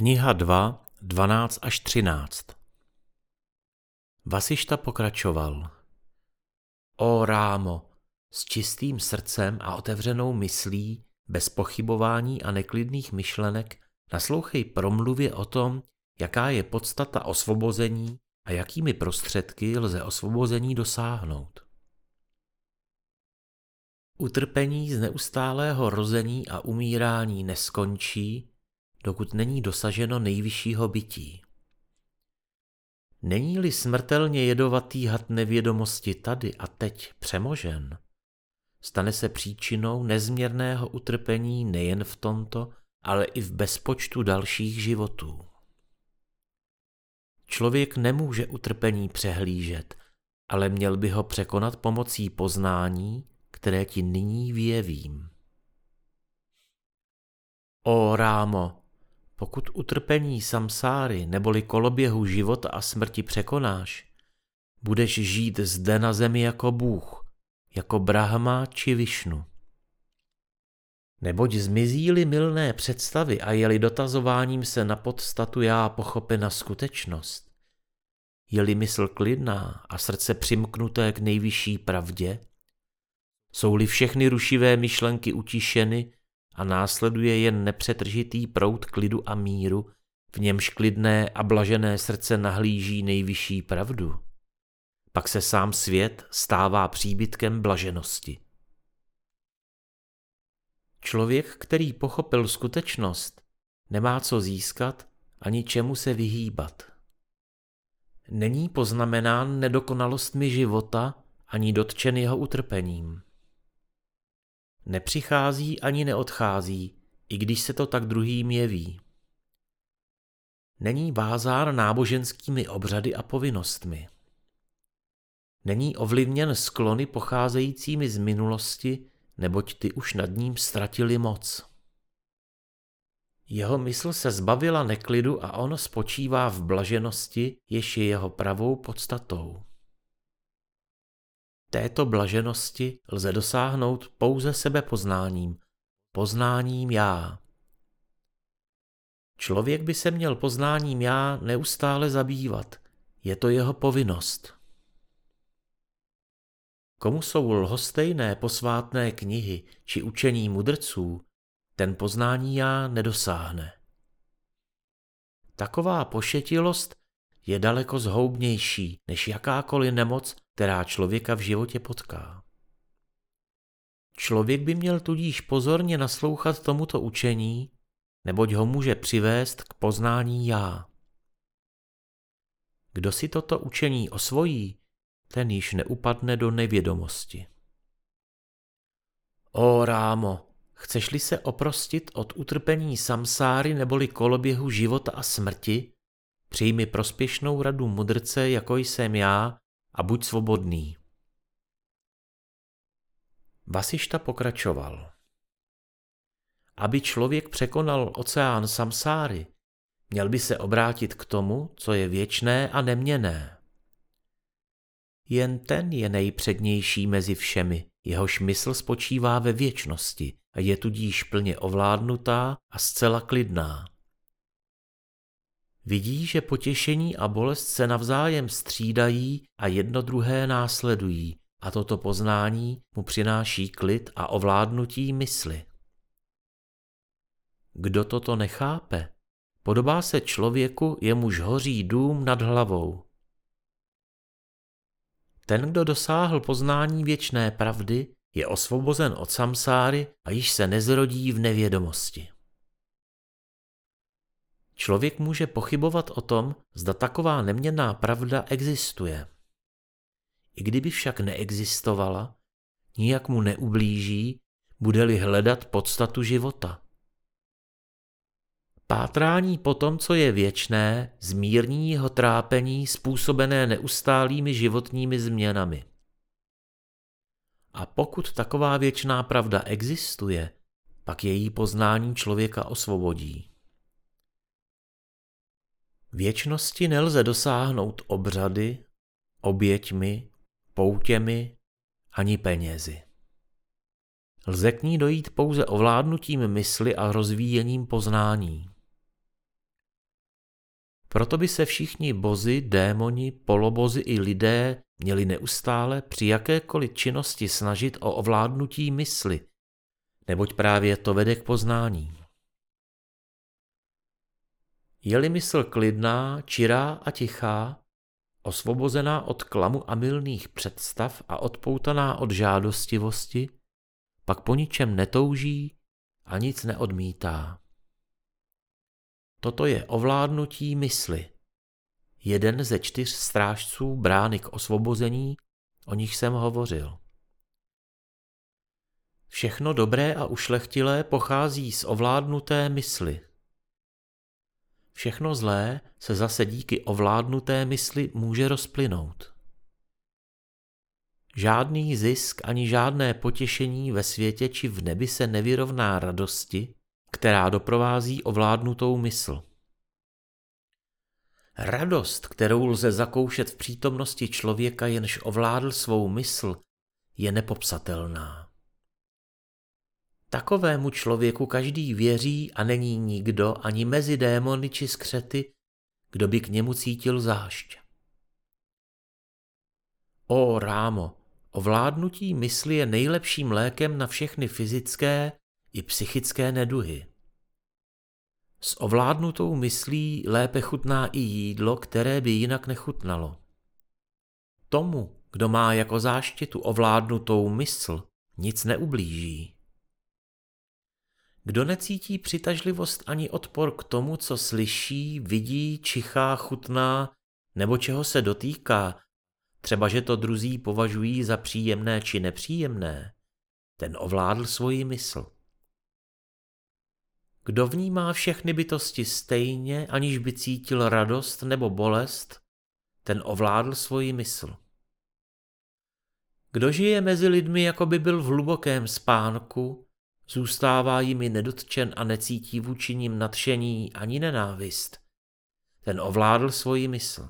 Kniha 2, 12 až 13 Vasišta pokračoval. O Rámo, s čistým srdcem a otevřenou myslí, bez pochybování a neklidných myšlenek, naslouchej promluvě o tom, jaká je podstata osvobození a jakými prostředky lze osvobození dosáhnout. Utrpení z neustálého rození a umírání neskončí, dokud není dosaženo nejvyššího bytí. Není-li smrtelně jedovatý had nevědomosti tady a teď přemožen, stane se příčinou nezměrného utrpení nejen v tomto, ale i v bezpočtu dalších životů. Člověk nemůže utrpení přehlížet, ale měl by ho překonat pomocí poznání, které ti nyní vyjevím. O Rámo, pokud utrpení samsáry neboli koloběhu života a smrti překonáš, budeš žít zde na zemi jako Bůh, jako Brahma či Višnu. Neboť zmizí-li milné představy a jeli dotazováním se na podstatu já pochopena skutečnost, je-li mysl klidná a srdce přimknuté k nejvyšší pravdě, jsou-li všechny rušivé myšlenky utišeny a následuje jen nepřetržitý proud klidu a míru, v němž klidné a blažené srdce nahlíží nejvyšší pravdu. Pak se sám svět stává příbytkem blaženosti. Člověk, který pochopil skutečnost, nemá co získat ani čemu se vyhýbat. Není poznamenán nedokonalostmi života ani dotčen jeho utrpením. Nepřichází ani neodchází, i když se to tak druhým jeví. Není vázár náboženskými obřady a povinnostmi. Není ovlivněn sklony pocházejícími z minulosti, neboť ty už nad ním ztratili moc. Jeho mysl se zbavila neklidu a on spočívá v blaženosti, jež je jeho pravou podstatou. Této blaženosti lze dosáhnout pouze sebepoznáním, poznáním já. Člověk by se měl poznáním já neustále zabývat. Je to jeho povinnost. Komu jsou lhostejné posvátné knihy či učení mudrců, ten poznání já nedosáhne. Taková pošetilost je daleko zhoubnější než jakákoliv nemoc, která člověka v životě potká. Člověk by měl tudíž pozorně naslouchat tomuto učení, neboť ho může přivést k poznání já. Kdo si toto učení osvojí, ten již neupadne do nevědomosti. O Rámo, chceš-li se oprostit od utrpení samsáry neboli koloběhu života a smrti, přijmi prospěšnou radu mudrce, jako jsem já, a buď svobodný. Vasišta pokračoval. Aby člověk překonal oceán samsáry, měl by se obrátit k tomu, co je věčné a neměné. Jen ten je nejpřednější mezi všemi, jehož mysl spočívá ve věčnosti a je tudíž plně ovládnutá a zcela klidná. Vidí, že potěšení a bolest se navzájem střídají a jedno druhé následují a toto poznání mu přináší klid a ovládnutí mysli. Kdo toto nechápe, podobá se člověku, jemuž hoří dům nad hlavou. Ten, kdo dosáhl poznání věčné pravdy, je osvobozen od samsáry a již se nezrodí v nevědomosti. Člověk může pochybovat o tom, zda taková neměnná pravda existuje. I kdyby však neexistovala, nijak mu neublíží, bude-li hledat podstatu života. Pátrání po tom, co je věčné, zmírní jeho trápení způsobené neustálými životními změnami. A pokud taková věčná pravda existuje, pak její poznání člověka osvobodí. Věčnosti nelze dosáhnout obřady, oběťmi, poutěmi ani penězi. Lze k ní dojít pouze ovládnutím mysli a rozvíjením poznání. Proto by se všichni bozy, démoni, polobozy i lidé měli neustále při jakékoliv činnosti snažit o ovládnutí mysli, neboť právě to vede k poznání. Je-li mysl klidná, čirá a tichá, osvobozená od klamu a milných představ a odpoutaná od žádostivosti, pak po ničem netouží a nic neodmítá. Toto je ovládnutí mysli. Jeden ze čtyř strážců brány k osvobození, o nich jsem hovořil. Všechno dobré a ušlechtilé pochází z ovládnuté mysli. Všechno zlé se zase díky ovládnuté mysli může rozplynout. Žádný zisk ani žádné potěšení ve světě či v nebi se nevyrovná radosti, která doprovází ovládnutou mysl. Radost, kterou lze zakoušet v přítomnosti člověka, jenž ovládl svou mysl, je nepopsatelná. Takovému člověku každý věří a není nikdo ani mezi démony či skřety, kdo by k němu cítil zášť. O rámo, ovládnutí mysli je nejlepším lékem na všechny fyzické i psychické neduhy. S ovládnutou myslí lépe chutná i jídlo, které by jinak nechutnalo. Tomu, kdo má jako záštitu ovládnutou mysl, nic neublíží. Kdo necítí přitažlivost ani odpor k tomu, co slyší, vidí, čichá, chutná nebo čeho se dotýká, třeba že to druzí považují za příjemné či nepříjemné, ten ovládl svoji mysl. Kdo vnímá všechny bytosti stejně, aniž by cítil radost nebo bolest, ten ovládl svoji mysl. Kdo žije mezi lidmi, jako by byl v hlubokém spánku, zůstává jimi nedotčen a necítí vůči ním nadšení ani nenávist, ten ovládl svoji mysl.